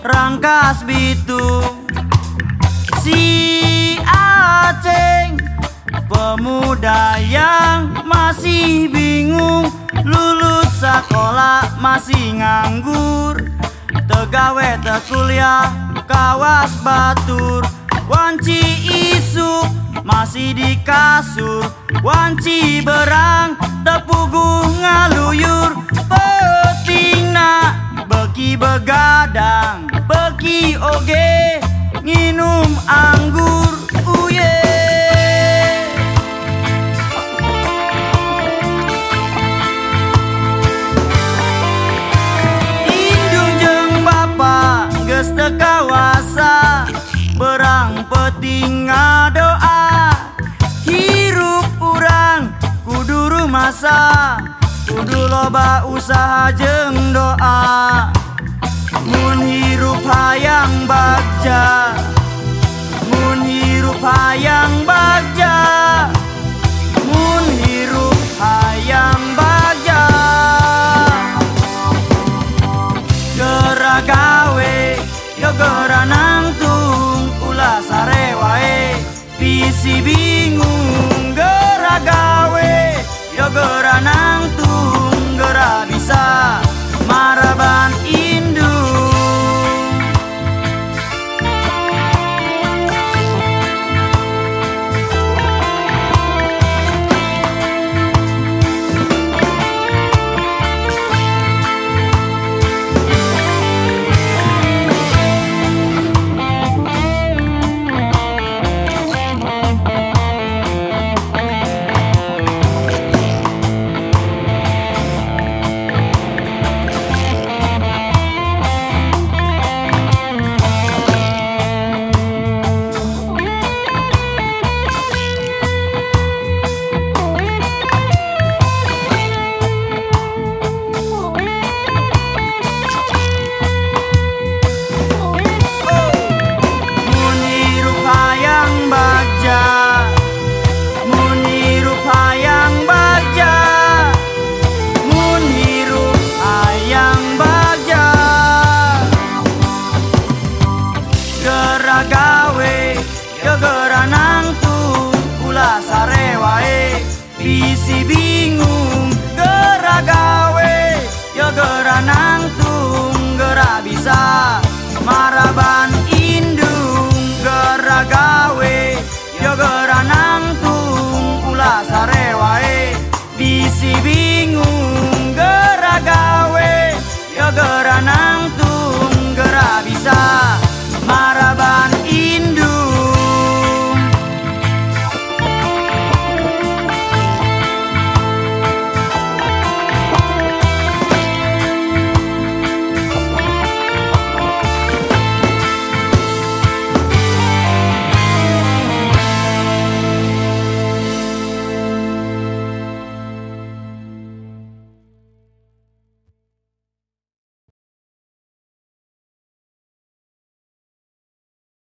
rangkas bitung Si Aceh Pemuda yang masih bingung Lulus sekolah masih nganggur. Tegawe tekuliah kawas batur. Wanci isu masih di kasur. Wanci berang tepugu ngaluyur begadang Beki oge. Nginum anggur uye. Indung jeng bapa geus teu kawasa. Berang peting doa hirup urang kudu rumasa. Kudu loba usaha jeng doa mun hirup hayang bagja mun hirup hayang bagja mun hirup hayang bagja Gera gawe yo gera nangtung ulah sare wae recibir.